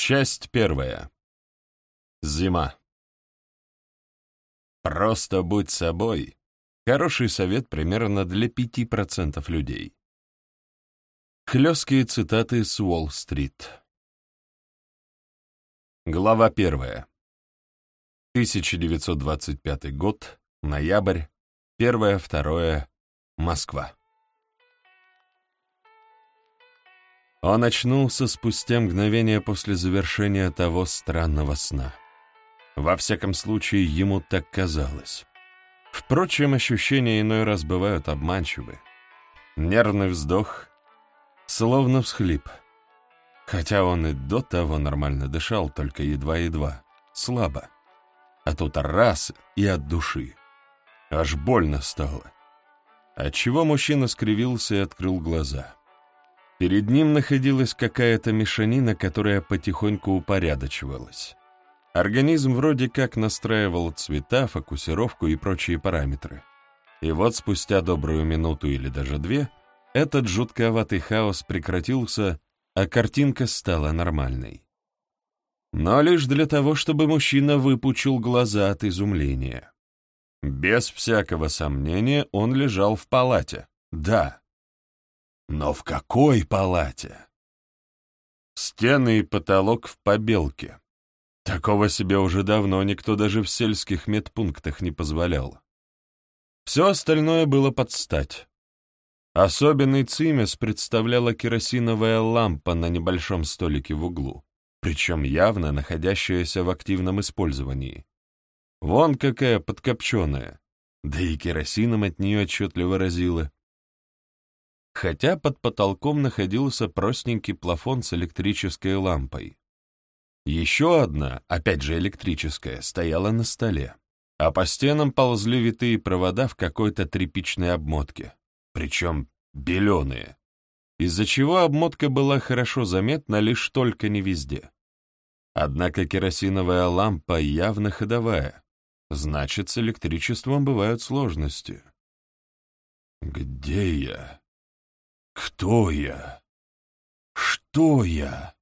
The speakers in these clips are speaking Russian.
Часть первая. Зима. Просто будь собой. Хороший совет примерно для 5% людей. Хлесткие цитаты с Уолл-стрит. Глава первая. 1925 год, ноябрь, 1-2, Москва. Он очнулся спустя мгновение после завершения того странного сна. Во всяком случае, ему так казалось. Впрочем, ощущения иной раз бывают обманчивы. Нервный вздох, словно всхлип. Хотя он и до того нормально дышал, только едва-едва, слабо. А тут раз и от души. Аж больно стало. Отчего мужчина скривился и открыл глаза. Перед ним находилась какая-то мешанина, которая потихоньку упорядочивалась. Организм вроде как настраивал цвета, фокусировку и прочие параметры. И вот спустя добрую минуту или даже две этот жутковатый хаос прекратился, а картинка стала нормальной. Но лишь для того, чтобы мужчина выпучил глаза от изумления. Без всякого сомнения он лежал в палате. Да, но в какой палате? Стены и потолок в побелке. Такого себе уже давно никто даже в сельских медпунктах не позволял. Все остальное было под стать. Особенный цимес представляла керосиновая лампа на небольшом столике в углу, причем явно находящаяся в активном использовании. Вон какая подкопченая, да и керосином от нее отчетливо разило хотя под потолком находился простенький плафон с электрической лампой. Еще одна, опять же электрическая, стояла на столе, а по стенам ползли витые провода в какой-то тряпичной обмотке, причем беленые, из-за чего обмотка была хорошо заметна лишь только не везде. Однако керосиновая лампа явно ходовая, значит, с электричеством бывают сложности. «Где я?» «Кто я? Что я?»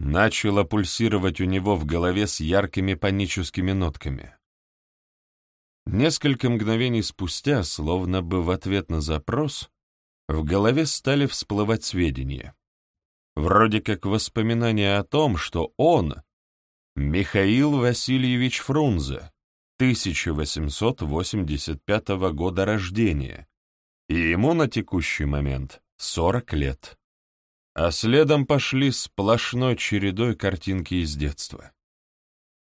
Начало пульсировать у него в голове с яркими паническими нотками. Несколько мгновений спустя, словно бы в ответ на запрос, в голове стали всплывать сведения. Вроде как воспоминания о том, что он — Михаил Васильевич Фрунзе, 1885 года рождения, и ему на текущий момент Сорок лет. А следом пошли сплошной чередой картинки из детства.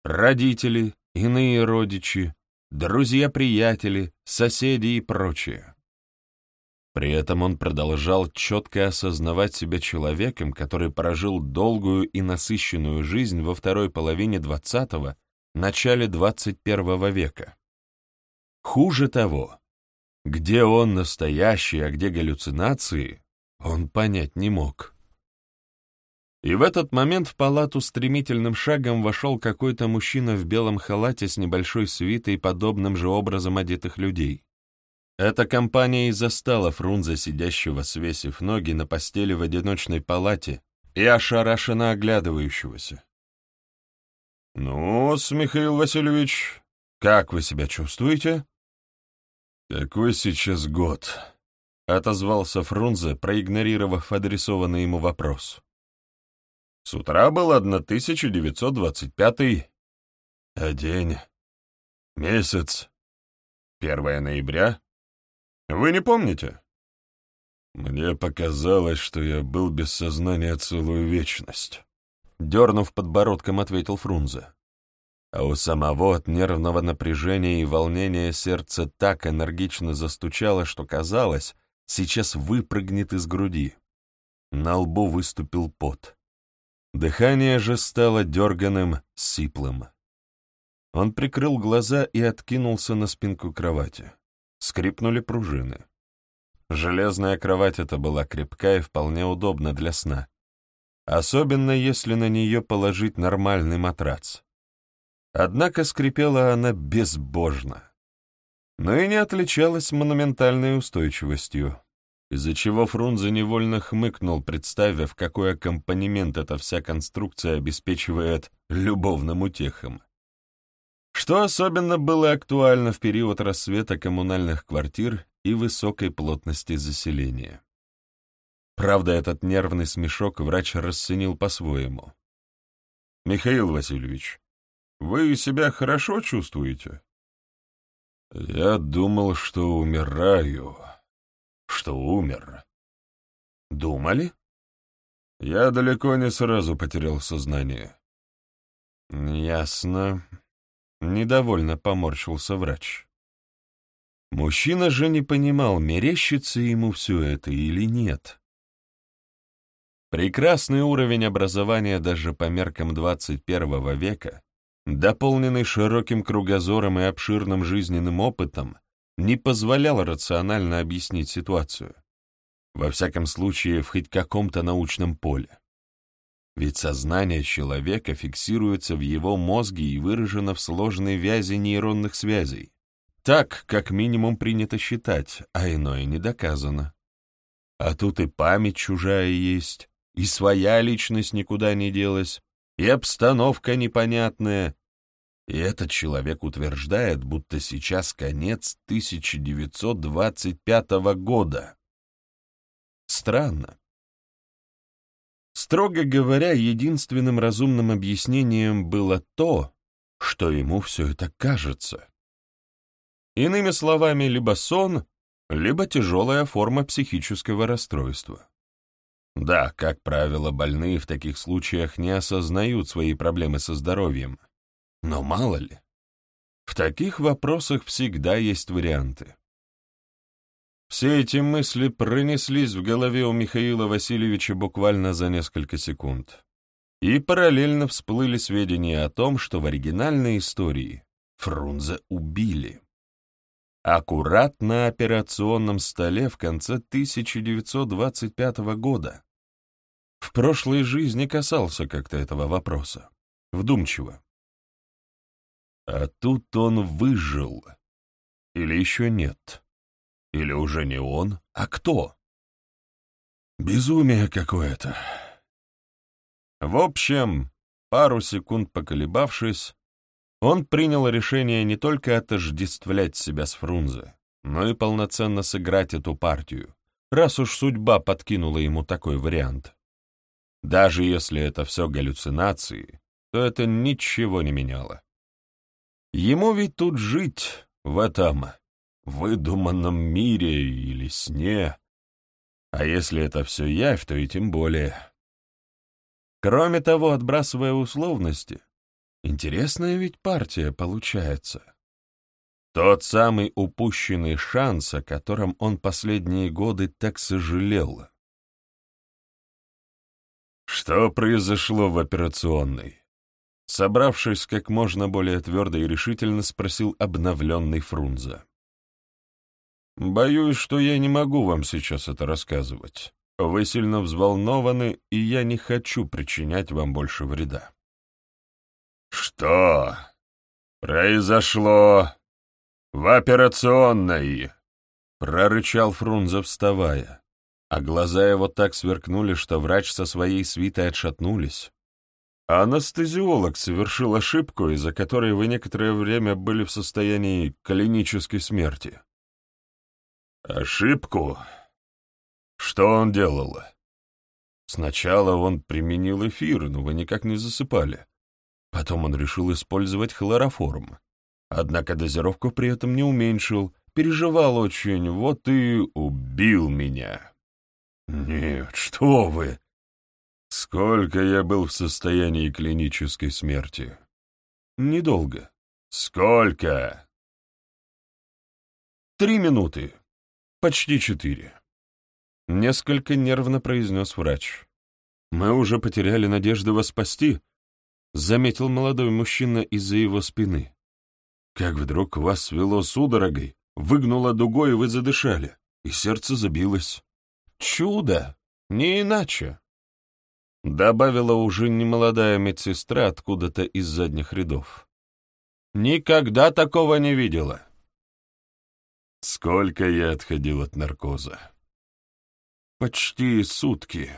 Родители, иные родичи, друзья-приятели, соседи и прочее. При этом он продолжал четко осознавать себя человеком, который прожил долгую и насыщенную жизнь во второй половине XX – начале XXI века. Хуже того, где он настоящий, а где галлюцинации, он понять не мог. И в этот момент в палату стремительным шагом вошел какой-то мужчина в белом халате с небольшой свитой, подобным же образом одетых людей. Эта компания и застала Фрунзе, сидящего, свесив ноги на постели в одиночной палате и ошарашенно оглядывающегося. ну Михаил Васильевич, как вы себя чувствуете?» «Какой сейчас год?» — отозвался Фрунзе, проигнорировав адресованный ему вопрос. «С утра был 1925 а день, месяц, 1 ноября. Вы не помните?» «Мне показалось, что я был без сознания целую вечность», — дернув подбородком, ответил Фрунзе. А у самого от нервного напряжения и волнения сердце так энергично застучало, что казалось, сейчас выпрыгнет из груди. На лбу выступил пот. Дыхание же стало дерганым, сиплым. Он прикрыл глаза и откинулся на спинку кровати. Скрипнули пружины. Железная кровать эта была крепкая и вполне удобна для сна. Особенно если на нее положить нормальный матрац. Однако скрипела она безбожно но и не отличалась монументальной устойчивостью. из-за чего Фрунзе невольно хмыкнул, представив, какой аккомпанемент эта вся конструкция обеспечивает любовным утехам. Что особенно было актуально в период рассвета коммунальных квартир и высокой плотности заселения. Правда, этот нервный смешок врач расценил по-своему. «Михаил Васильевич, вы себя хорошо чувствуете?» «Я думал, что умираю, что умер». «Думали?» «Я далеко не сразу потерял сознание». «Ясно», — недовольно поморщился врач. Мужчина же не понимал, мерещится ему все это или нет. Прекрасный уровень образования даже по меркам 21 века, дополненный широким кругозором и обширным жизненным опытом, не позволял рационально объяснить ситуацию. Во всяком случае, в хоть каком-то научном поле. Ведь сознание человека фиксируется в его мозге и выражено в сложной вязи нейронных связей. Так, как минимум принято считать, а иное не доказано. А тут и память чужая есть, и своя личность никуда не делась, и обстановка непонятная. И этот человек утверждает, будто сейчас конец 1925 года. Странно. Строго говоря, единственным разумным объяснением было то, что ему все это кажется. Иными словами, либо сон, либо тяжелая форма психического расстройства. Да, как правило, больные в таких случаях не осознают свои проблемы со здоровьем. Но мало ли. В таких вопросах всегда есть варианты. Все эти мысли пронеслись в голове у Михаила Васильевича буквально за несколько секунд. И параллельно всплыли сведения о том, что в оригинальной истории Фрунзе убили. Аккурат на операционном столе в конце 1925 года. В прошлой жизни касался как-то этого вопроса. Вдумчиво. А тут он выжил. Или еще нет. Или уже не он, а кто? Безумие какое-то. В общем, пару секунд поколебавшись, он принял решение не только отождествлять себя с Фрунзе, но и полноценно сыграть эту партию, раз уж судьба подкинула ему такой вариант. Даже если это все галлюцинации, то это ничего не меняло. Ему ведь тут жить, в этом выдуманном мире или сне. А если это все явь, то и тем более. Кроме того, отбрасывая условности, интересная ведь партия получается. Тот самый упущенный шанс, о котором он последние годы так сожалел. Что произошло в операционной? Собравшись как можно более твердо и решительно, спросил обновленный Фрунзе. «Боюсь, что я не могу вам сейчас это рассказывать. Вы сильно взволнованы, и я не хочу причинять вам больше вреда». «Что произошло в операционной?» — прорычал Фрунзе, вставая а глаза его так сверкнули, что врач со своей свитой отшатнулись. Анестезиолог совершил ошибку, из-за которой вы некоторое время были в состоянии клинической смерти. Ошибку? Что он делал? Сначала он применил эфир, но вы никак не засыпали. Потом он решил использовать хлороформ. Однако дозировку при этом не уменьшил, переживал очень, вот и убил меня. «Нет, что вы!» «Сколько я был в состоянии клинической смерти?» «Недолго». «Сколько?» «Три минуты. Почти четыре». Несколько нервно произнес врач. «Мы уже потеряли надежду вас спасти», — заметил молодой мужчина из-за его спины. «Как вдруг вас свело судорогой, выгнуло дугой, и вы задышали, и сердце забилось». Чудо, не иначе. Добавила уже немолодая медсестра откуда-то из задних рядов. Никогда такого не видела. Сколько я отходил от наркоза. почти сутки»,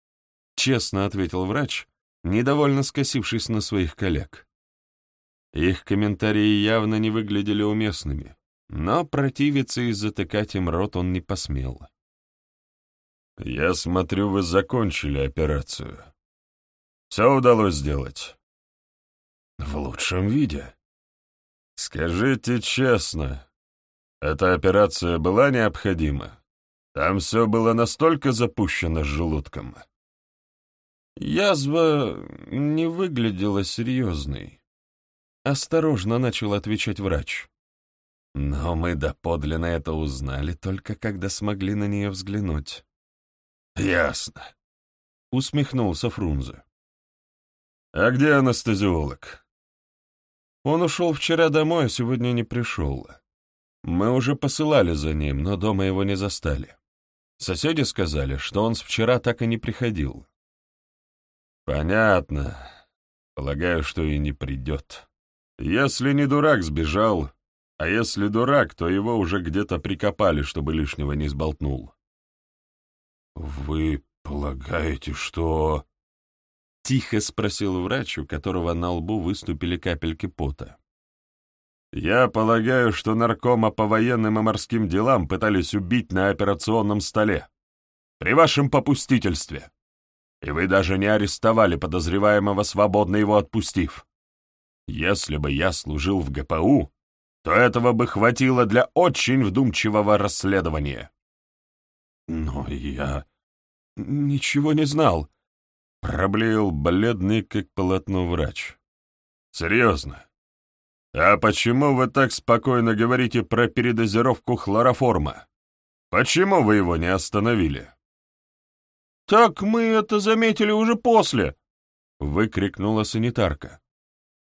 — честно ответил врач, недовольно скосившись на своих коллег. Их комментарии явно не выглядели уместными, но противиться и затыкать им рот он не посмел. «Я смотрю, вы закончили операцию. Все удалось сделать?» «В лучшем виде». «Скажите честно, эта операция была необходима? Там все было настолько запущено с желудком?» Язва не выглядела серьезной. Осторожно начал отвечать врач. Но мы доподлинно это узнали только когда смогли на нее взглянуть. «Ясно», — усмехнулся Фрунзе. «А где анестезиолог?» «Он ушел вчера домой, а сегодня не пришел. Мы уже посылали за ним, но дома его не застали. Соседи сказали, что он с вчера так и не приходил». «Понятно. Полагаю, что и не придет. Если не дурак, сбежал, а если дурак, то его уже где-то прикопали, чтобы лишнего не сболтнул». «Вы полагаете, что...» Тихо спросил врач, у которого на лбу выступили капельки пота. «Я полагаю, что наркома по военным и морским делам пытались убить на операционном столе. При вашем попустительстве. И вы даже не арестовали подозреваемого, свободно его отпустив. Если бы я служил в ГПУ, то этого бы хватило для очень вдумчивого расследования. «Но я ничего не знал», — проблеял бледный, как полотно врач. «Серьезно? А почему вы так спокойно говорите про передозировку хлороформа? Почему вы его не остановили?» «Так мы это заметили уже после», — выкрикнула санитарка.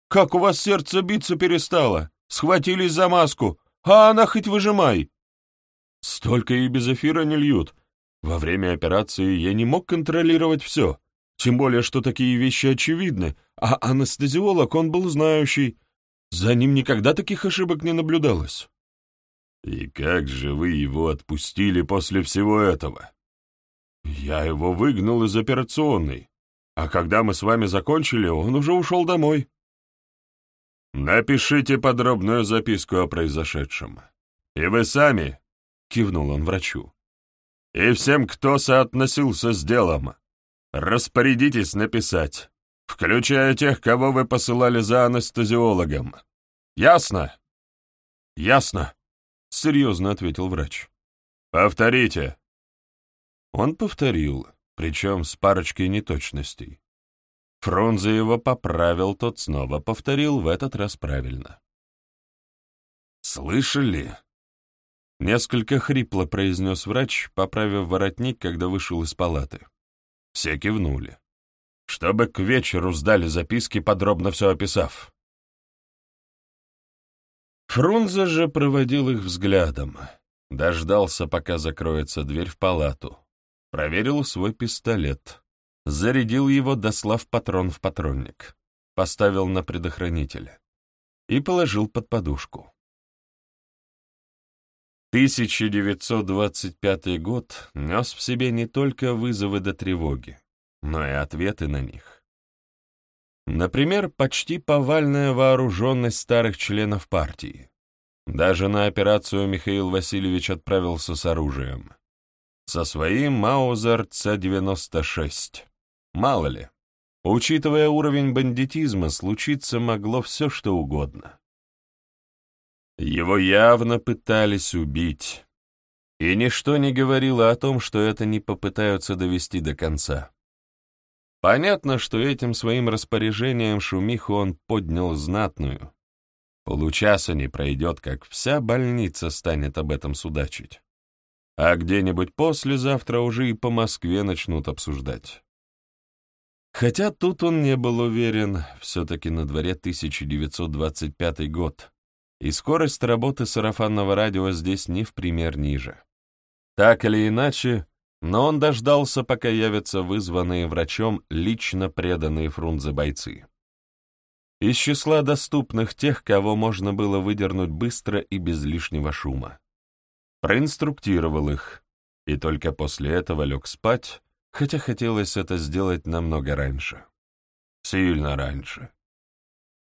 «Как у вас сердце биться перестало? Схватились за маску, а она хоть выжимай!» Столько и без эфира не льют. Во время операции я не мог контролировать все, тем более, что такие вещи очевидны, а анестезиолог, он был знающий. За ним никогда таких ошибок не наблюдалось. И как же вы его отпустили после всего этого? Я его выгнал из операционной, а когда мы с вами закончили, он уже ушел домой. Напишите подробную записку о произошедшем. И вы сами — кивнул он врачу. «И всем, кто соотносился с делом, распорядитесь написать, включая тех, кого вы посылали за анестезиологом. Ясно?» «Ясно», — серьезно ответил врач. «Повторите». Он повторил, причем с парочкой неточностей. Фрунзе его поправил, тот снова повторил, в этот раз правильно. «Слышали?» Несколько хрипло произнес врач, поправив воротник, когда вышел из палаты. Все кивнули. Чтобы к вечеру сдали записки, подробно все описав. Фрунзе же проводил их взглядом. Дождался, пока закроется дверь в палату. Проверил свой пистолет. Зарядил его, дослав патрон в патронник. Поставил на предохранитель. И положил под подушку. 1925 год нес в себе не только вызовы до тревоги, но и ответы на них. Например, почти повальная вооруженность старых членов партии. Даже на операцию Михаил Васильевич отправился с оружием. Со своим Маузер Ц-96. Мало ли, учитывая уровень бандитизма, случиться могло все, что угодно. Его явно пытались убить, и ничто не говорило о том, что это не попытаются довести до конца. Понятно, что этим своим распоряжением шумиху он поднял знатную. Получаса не пройдет, как вся больница станет об этом судачить. А где-нибудь послезавтра уже и по Москве начнут обсуждать. Хотя тут он не был уверен, все-таки на дворе 1925 год, и скорость работы сарафанного радио здесь не в пример ниже. Так или иначе, но он дождался, пока явятся вызванные врачом лично преданные Фрунзе бойцы. Из числа доступных тех, кого можно было выдернуть быстро и без лишнего шума. Проинструктировал их. и только после этого лег спать, хотя хотелось это сделать намного раньше. Сильно раньше.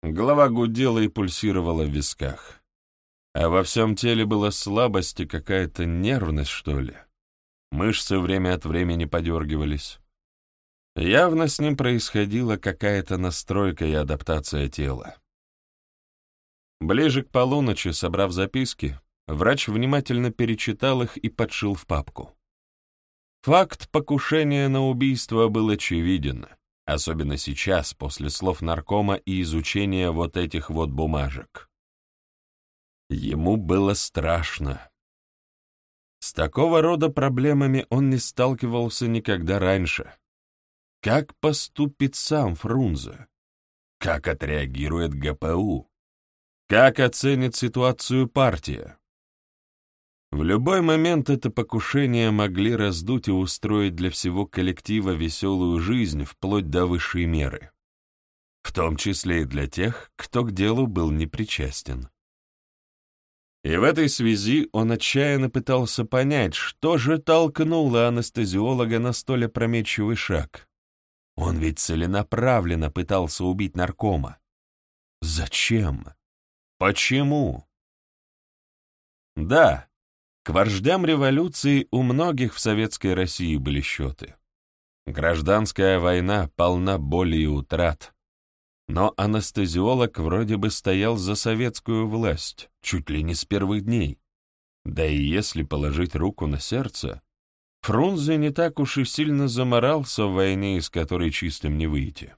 Голова гудела и пульсировала в висках. А во всем теле была слабость и какая-то нервность, что ли. Мышцы время от времени подергивались. Явно с ним происходила какая-то настройка и адаптация тела. Ближе к полуночи, собрав записки, врач внимательно перечитал их и подшил в папку. Факт покушения на убийство был очевиден, особенно сейчас, после слов наркома и изучения вот этих вот бумажек. Ему было страшно. С такого рода проблемами он не сталкивался никогда раньше. Как поступит сам Фрунзе? Как отреагирует ГПУ? Как оценит ситуацию партия? В любой момент это покушение могли раздуть и устроить для всего коллектива веселую жизнь вплоть до высшей меры. В том числе и для тех, кто к делу был непричастен. И в этой связи он отчаянно пытался понять, что же толкнуло анестезиолога на столь опрометчивый шаг. Он ведь целенаправленно пытался убить наркома. Зачем? Почему? Да, к вождям революции у многих в советской России были счеты. Гражданская война полна боли и утрат. Но анестезиолог вроде бы стоял за советскую власть, чуть ли не с первых дней. Да и если положить руку на сердце, Фрунзе не так уж и сильно заморался в войне, из которой чистым не выйти.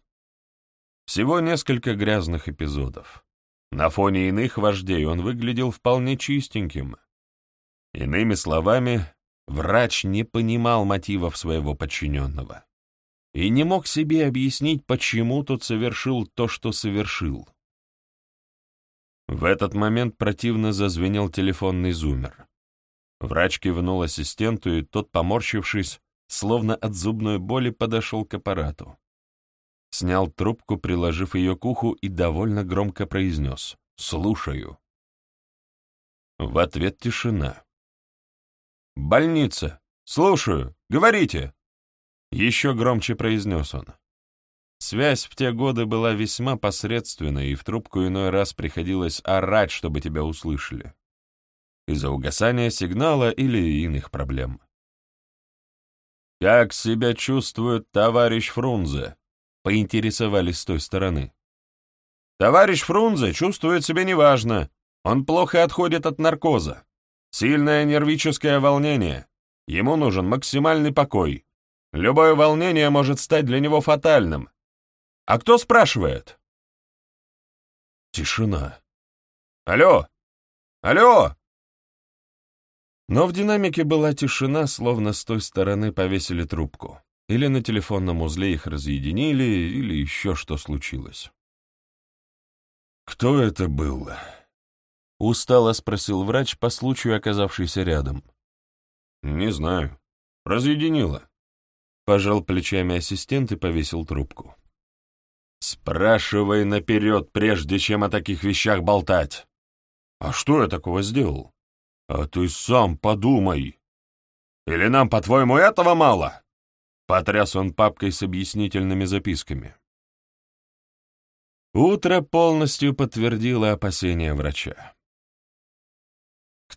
Всего несколько грязных эпизодов. На фоне иных вождей он выглядел вполне чистеньким. Иными словами, врач не понимал мотивов своего подчиненного и не мог себе объяснить, почему тот совершил то, что совершил. В этот момент противно зазвенел телефонный зумер. Врач кивнул ассистенту, и тот, поморщившись, словно от зубной боли, подошел к аппарату. Снял трубку, приложив ее к уху, и довольно громко произнес «Слушаю». В ответ тишина. «Больница! Слушаю! Говорите!» Еще громче произнес он. Связь в те годы была весьма посредственной, и в трубку иной раз приходилось орать, чтобы тебя услышали. Из-за угасания сигнала или иных проблем. «Как себя чувствует товарищ Фрунзе?» — поинтересовались с той стороны. «Товарищ Фрунзе чувствует себя неважно. Он плохо отходит от наркоза. Сильное нервическое волнение. Ему нужен максимальный покой. Любое волнение может стать для него фатальным. А кто спрашивает? Тишина. Алло! Алло! Но в динамике была тишина, словно с той стороны повесили трубку. Или на телефонном узле их разъединили, или еще что случилось. «Кто это был?» — устало спросил врач, по случаю оказавшийся рядом. «Не знаю. Разъединило. Пожал плечами ассистент и повесил трубку. «Спрашивай наперед, прежде чем о таких вещах болтать!» «А что я такого сделал?» «А ты сам подумай!» «Или нам, по-твоему, этого мало?» Потряс он папкой с объяснительными записками. Утро полностью подтвердило опасения врача.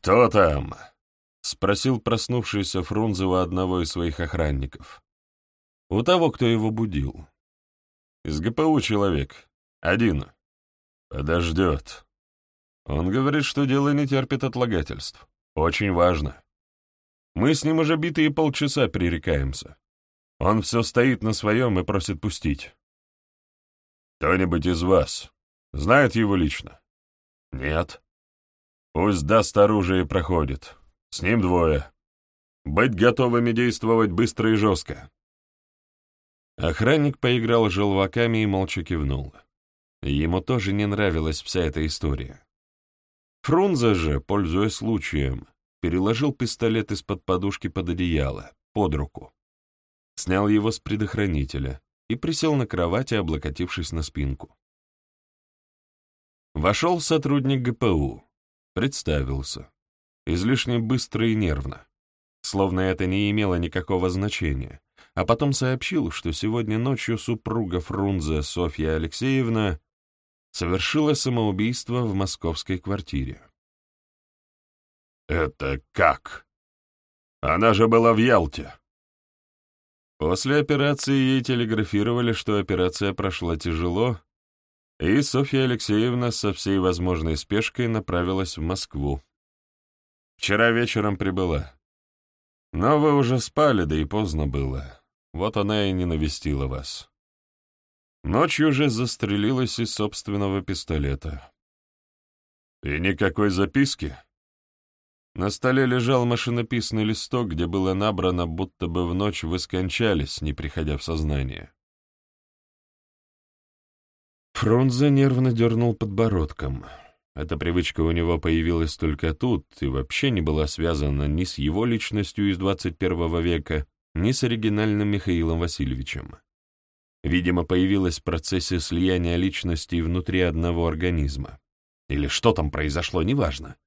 «Кто там?» — спросил проснувшийся Фрунзе у одного из своих охранников. У того, кто его будил. Из ГПУ человек. Один. Подождет. Он говорит, что дело не терпит отлагательств. Очень важно. Мы с ним уже битые полчаса пререкаемся. Он все стоит на своем и просит пустить. Кто-нибудь из вас знает его лично? Нет. Пусть даст оружие и проходит. С ним двое. Быть готовыми действовать быстро и жестко. Охранник поиграл желваками и молча кивнул. Ему тоже не нравилась вся эта история. Фрунзе же, пользуясь случаем, переложил пистолет из-под подушки под одеяло, под руку. Снял его с предохранителя и присел на кровати, облокотившись на спинку. Вошел сотрудник ГПУ, представился, излишне быстро и нервно. словно это не имело никакого значения, а потом сообщил, что сегодня ночью супруга Фрунзе Софья Алексеевна совершила самоубийство в московской квартире. «Это как? Она же была в Ялте!» После операции ей телеграфировали, что операция прошла тяжело, и Софья Алексеевна со всей возможной спешкой направилась в Москву. Вчера вечером прибыла. Но вы уже спали, да и поздно было. Вот она и не навестила вас. Ночью же застрелилась из собственного пистолета. И никакой записки? На столе лежал машинописный листок, где было набрано, будто бы в ночь вы скончались, не приходя в сознание. Фрунзе нервно дернул подбородком. Эта привычка у него появилась только тут и вообще не была связана ни с его личностью из 21 века, ни с оригинальным Михаилом Васильевичем видимо, появилась в процессе слияния личностей внутри одного организма. Или что там произошло, неважно.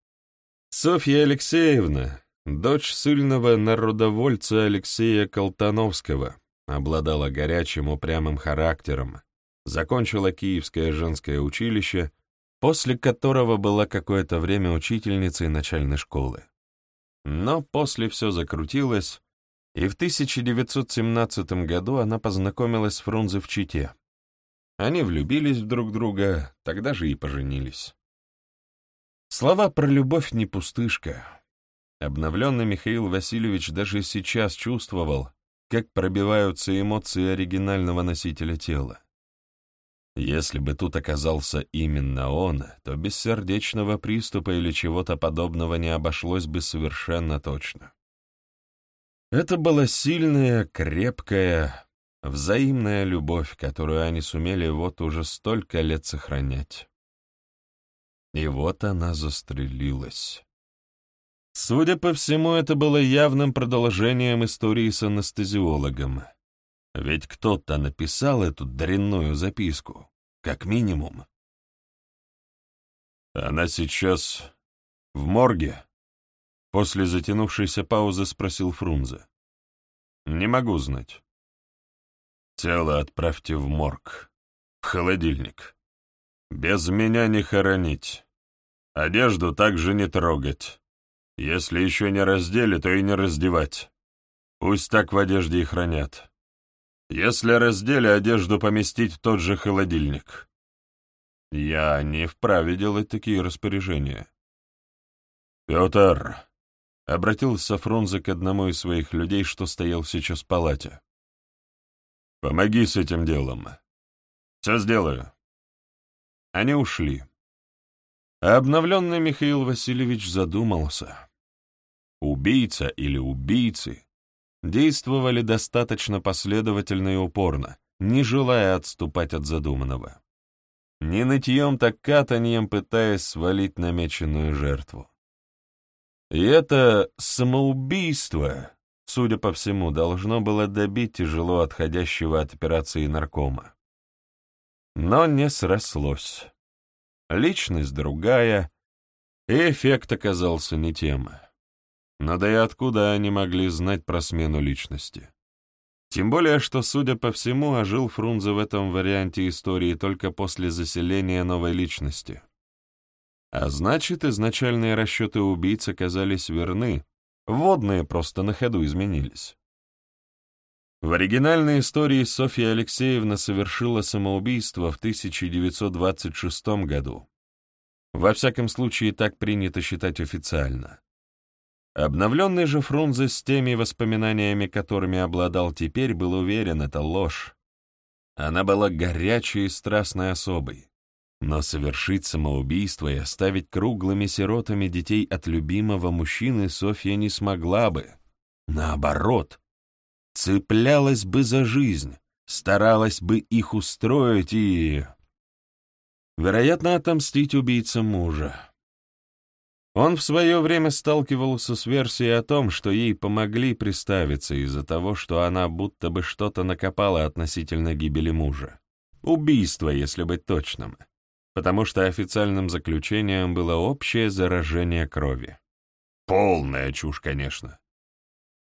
Софья Алексеевна, дочь сильного народовольца Алексея Колтановского, обладала горячим упрямым характером, закончила Киевское женское училище, после которого была какое-то время учительницей начальной школы. Но после все закрутилось, и в 1917 году она познакомилась с Фрунзе в Чите. Они влюбились в друг друга, тогда же и поженились. Слова про любовь не пустышка. Обновленный Михаил Васильевич даже сейчас чувствовал, как пробиваются эмоции оригинального носителя тела. Если бы тут оказался именно он, то без сердечного приступа или чего-то подобного не обошлось бы совершенно точно. Это была сильная, крепкая, взаимная любовь, которую они сумели вот уже столько лет сохранять. И вот она застрелилась. Судя по всему, это было явным продолжением истории с анестезиологом. Ведь кто-то написал эту дрянную записку, как минимум. Она сейчас в морге, После затянувшейся паузы спросил Фрунзе. «Не могу знать». «Тело отправьте в морг, в холодильник. Без меня не хоронить. Одежду также не трогать. Если еще не раздели, то и не раздевать. Пусть так в одежде и хранят. Если раздели, одежду поместить в тот же холодильник. Я не вправе делать такие распоряжения. Петр, Обратился Фрунзе к одному из своих людей, что стоял сейчас в палате. «Помоги с этим делом. Все сделаю». Они ушли. А обновленный Михаил Васильевич задумался. Убийца или убийцы действовали достаточно последовательно и упорно, не желая отступать от задуманного. Не нытьем, так катаньем пытаясь свалить намеченную жертву. И это самоубийство, судя по всему, должно было добить тяжело отходящего от операции наркома. Но не срослось. Личность другая, и эффект оказался не тем. Но да и откуда они могли знать про смену личности? Тем более, что, судя по всему, ожил Фрунзе в этом варианте истории только после заселения новой личности. А значит, изначальные расчеты убийц оказались верны, водные просто на ходу изменились. В оригинальной истории Софья Алексеевна совершила самоубийство в 1926 году. Во всяком случае, так принято считать официально. Обновленный же Фрунзе с теми воспоминаниями, которыми обладал теперь, был уверен, это ложь. Она была горячей и страстной особой. Но совершить самоубийство и оставить круглыми сиротами детей от любимого мужчины Софья не смогла бы. Наоборот, цеплялась бы за жизнь, старалась бы их устроить и... Вероятно, отомстить убийце мужа. Он в свое время сталкивался с версией о том, что ей помогли приставиться из-за того, что она будто бы что-то накопала относительно гибели мужа. Убийство, если быть точным потому что официальным заключением было общее заражение крови. Полная чушь, конечно.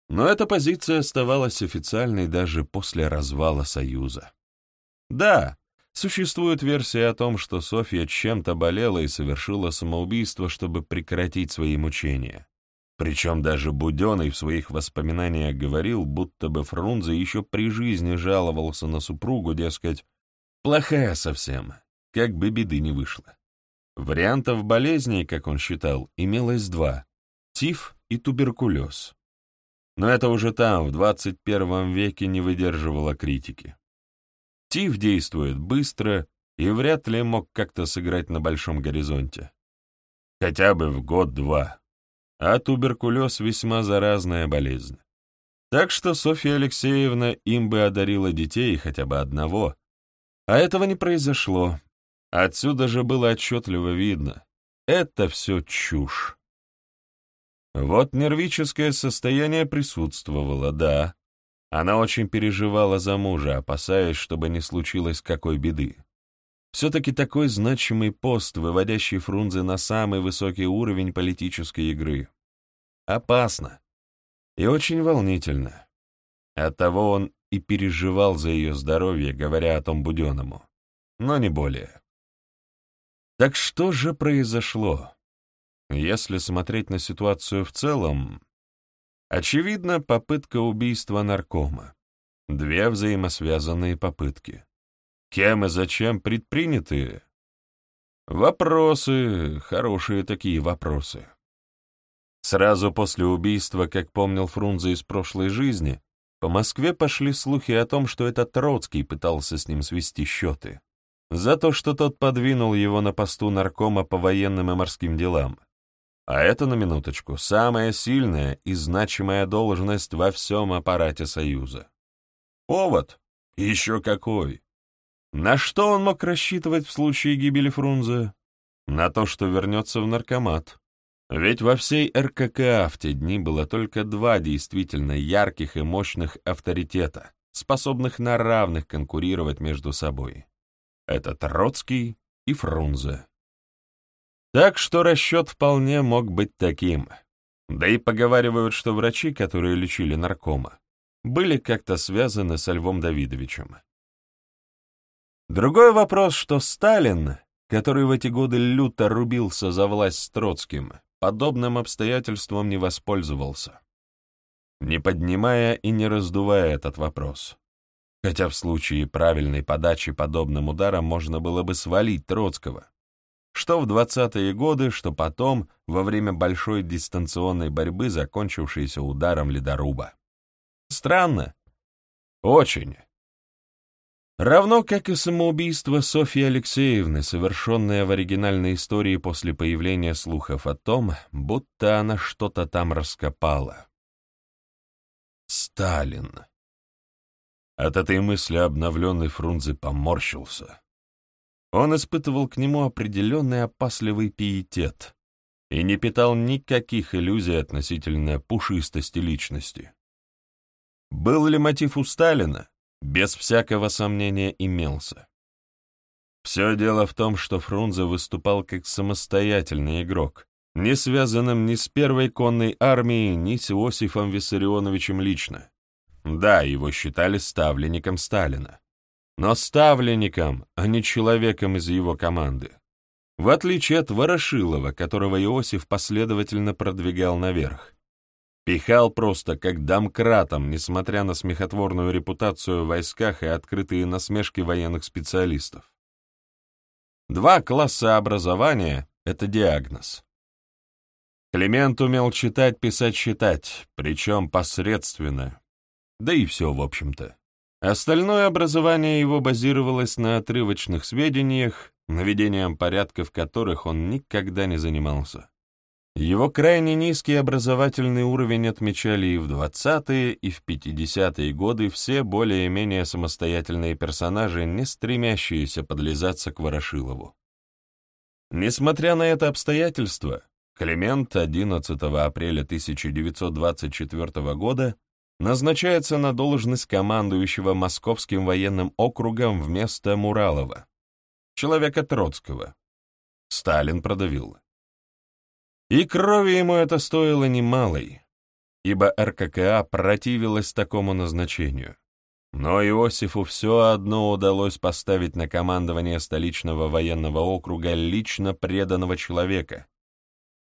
Но эта позиция оставалась официальной даже после развала Союза. Да, существует версия о том, что Софья чем-то болела и совершила самоубийство, чтобы прекратить свои мучения. Причем даже Буденный в своих воспоминаниях говорил, будто бы Фрунзе еще при жизни жаловался на супругу, дескать, плохая совсем, как бы беды не вышло. Вариантов болезней, как он считал, имелось два — тиф и туберкулез. Но это уже там, в 21 веке, не выдерживало критики. Тиф действует быстро и вряд ли мог как-то сыграть на большом горизонте. Хотя бы в год-два. А туберкулез — весьма заразная болезнь. Так что Софья Алексеевна им бы одарила детей хотя бы одного. А этого не произошло. Отсюда же было отчетливо видно. Это все чушь. Вот нервическое состояние присутствовало, да. Она очень переживала за мужа, опасаясь, чтобы не случилось какой беды. Все-таки такой значимый пост, выводящий Фрунзе на самый высокий уровень политической игры. Опасно. И очень волнительно. Оттого он и переживал за ее здоровье, говоря о том Буденному. Но не более. Так что же произошло? Если смотреть на ситуацию в целом, очевидно, попытка убийства наркома. Две взаимосвязанные попытки. Кем и зачем предприняты? Вопросы, хорошие такие вопросы. Сразу после убийства, как помнил Фрунзе из прошлой жизни, по Москве пошли слухи о том, что это Троцкий пытался с ним свести счеты за то, что тот подвинул его на посту наркома по военным и морским делам. А это, на минуточку, самая сильная и значимая должность во всем аппарате Союза. Повод? Еще какой! На что он мог рассчитывать в случае гибели Фрунзе? На то, что вернется в наркомат. Ведь во всей РККА в те дни было только два действительно ярких и мощных авторитета, способных на равных конкурировать между собой. Это Троцкий и Фрунзе. Так что расчет вполне мог быть таким. Да и поговаривают, что врачи, которые лечили наркома, были как-то связаны со Львом Давидовичем. Другой вопрос, что Сталин, который в эти годы люто рубился за власть с Троцким, подобным обстоятельством не воспользовался, не поднимая и не раздувая этот вопрос хотя в случае правильной подачи подобным ударом можно было бы свалить Троцкого, что в 20-е годы, что потом, во время большой дистанционной борьбы, закончившейся ударом ледоруба. Странно. Очень. Равно как и самоубийство Софьи Алексеевны, совершенное в оригинальной истории после появления слухов о том, будто она что-то там раскопала. Сталин. От этой мысли обновленный Фрунзе поморщился. Он испытывал к нему определенный опасливый пиетет и не питал никаких иллюзий относительно пушистости личности. Был ли мотив у Сталина? Без всякого сомнения имелся. Все дело в том, что Фрунзе выступал как самостоятельный игрок, не связанным ни с первой конной армией, ни с Иосифом Виссарионовичем лично. Да, его считали ставленником Сталина. Но ставленником, а не человеком из его команды. В отличие от Ворошилова, которого Иосиф последовательно продвигал наверх. Пихал просто как домкратом, несмотря на смехотворную репутацию в войсках и открытые насмешки военных специалистов. Два класса образования — это диагноз. Климент умел читать, писать, считать, причем посредственно, да и все, в общем-то. Остальное образование его базировалось на отрывочных сведениях, наведением порядка в которых он никогда не занимался. Его крайне низкий образовательный уровень отмечали и в 20-е, и в 50-е годы все более-менее самостоятельные персонажи, не стремящиеся подлизаться к Ворошилову. Несмотря на это обстоятельство, Климент 11 апреля 1924 года назначается на должность командующего Московским военным округом вместо Муралова, человека Троцкого. Сталин продавил. И крови ему это стоило немалой. ибо РККА противилась такому назначению. Но Иосифу все одно удалось поставить на командование столичного военного округа лично преданного человека,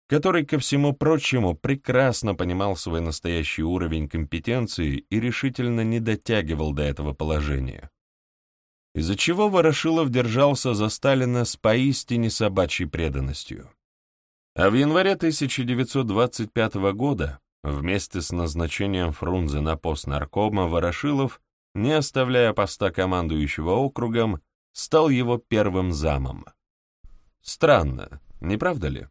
который, ко всему прочему, прекрасно понимал свой настоящий уровень компетенции и решительно не дотягивал до этого положения. Из-за чего Ворошилов держался за Сталина с поистине собачьей преданностью. А в январе 1925 года, вместе с назначением Фрунзе на пост наркома, Ворошилов, не оставляя поста командующего округом, стал его первым замом. Странно, не правда ли?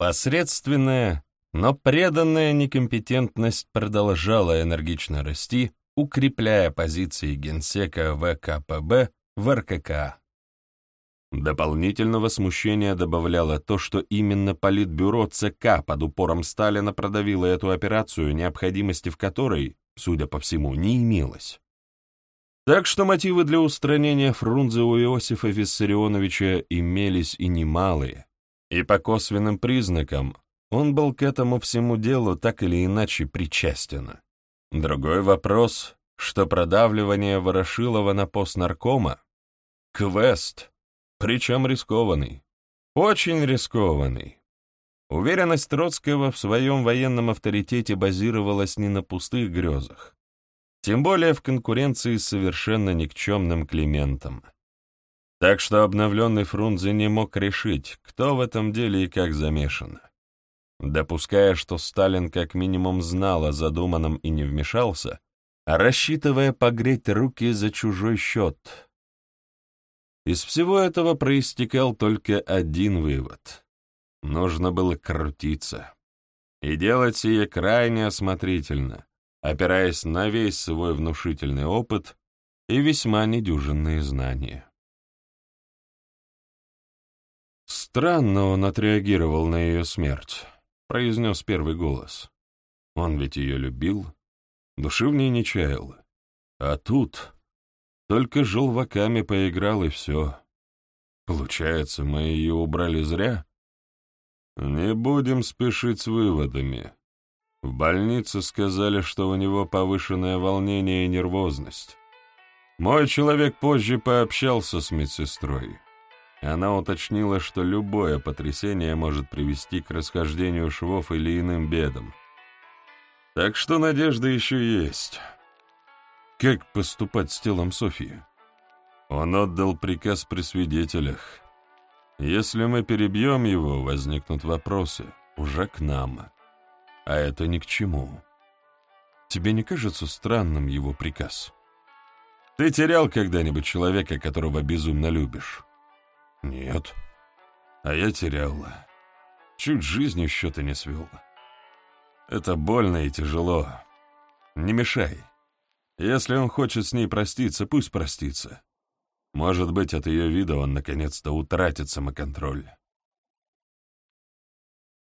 Посредственная, но преданная некомпетентность продолжала энергично расти, укрепляя позиции генсека ВКПБ в РКК. Дополнительного смущения добавляло то, что именно Политбюро ЦК под упором Сталина продавило эту операцию, необходимости в которой, судя по всему, не имелось. Так что мотивы для устранения Фрунзе у Иосифа Виссарионовича имелись и немалые, и по косвенным признакам он был к этому всему делу так или иначе причастен. Другой вопрос, что продавливание Ворошилова на пост наркома — квест, причем рискованный, очень рискованный. Уверенность Троцкого в своем военном авторитете базировалась не на пустых грезах, тем более в конкуренции с совершенно никчемным Климентом. Так что обновленный Фрунзе не мог решить, кто в этом деле и как замешан. Допуская, что Сталин как минимум знал о задуманном и не вмешался, рассчитывая погреть руки за чужой счет. Из всего этого проистекал только один вывод. Нужно было крутиться. И делать сие крайне осмотрительно, опираясь на весь свой внушительный опыт и весьма недюжинные знания. Странно он отреагировал на ее смерть, произнес первый голос. Он ведь ее любил, души в ней не чаял. А тут только желваками поиграл и все. Получается, мы ее убрали зря? Не будем спешить с выводами. В больнице сказали, что у него повышенное волнение и нервозность. Мой человек позже пообщался с медсестрой. Она уточнила, что любое потрясение может привести к расхождению швов или иным бедам. Так что надежда еще есть. Как поступать с телом Софьи? Он отдал приказ при свидетелях. Если мы перебьем его, возникнут вопросы. Уже к нам. А это ни к чему. Тебе не кажется странным его приказ? Ты терял когда-нибудь человека, которого безумно любишь? Нет. А я терял. Чуть жизнью счета не свел. Это больно и тяжело. Не мешай. Если он хочет с ней проститься, пусть простится. Может быть, от ее вида он наконец-то утратит самоконтроль.